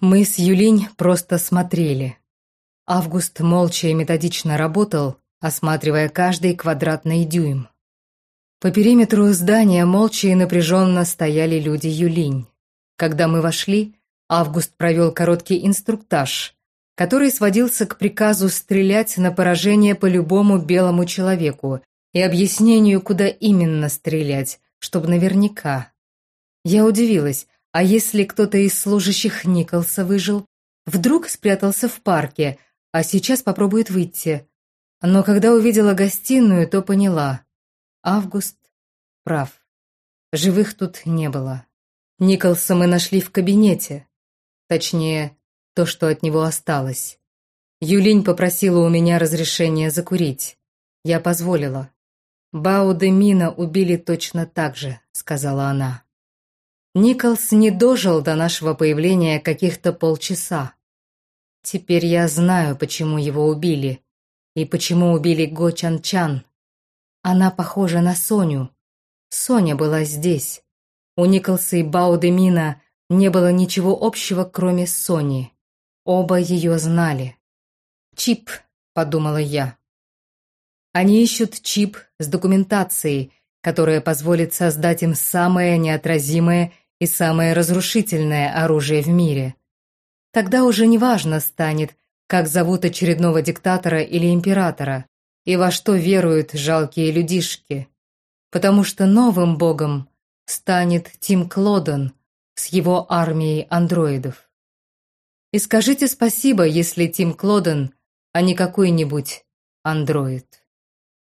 Мы с Юлинь просто смотрели. Август молча и методично работал, осматривая каждый квадратный дюйм. По периметру здания молча и напряженно стояли люди Юлинь. Когда мы вошли, Август провел короткий инструктаж, который сводился к приказу стрелять на поражение по любому белому человеку и объяснению, куда именно стрелять, чтобы наверняка. Я удивилась, а если кто-то из служащих Николса выжил? Вдруг спрятался в парке, а сейчас попробует выйти. Но когда увидела гостиную, то поняла. Август прав. Живых тут не было. Николса мы нашли в кабинете. Точнее, то, что от него осталось. Юлинь попросила у меня разрешения закурить. Я позволила. «Бао Мина убили точно так же», — сказала она. Николс не дожил до нашего появления каких-то полчаса. Теперь я знаю, почему его убили. И почему убили Го Чан Чан. Она похожа на Соню. Соня была здесь. У Николса и Бао де Мина не было ничего общего, кроме Сони. Оба ее знали. «Чип», — подумала я. Они ищут чип с документацией, которая позволит создать им самое неотразимое и самое разрушительное оружие в мире. Тогда уже неважно станет, как зовут очередного диктатора или императора, и во что веруют жалкие людишки. Потому что новым богом станет Тим Клодон с его армией андроидов. И скажите спасибо, если Тим Клоден, а не какой-нибудь андроид.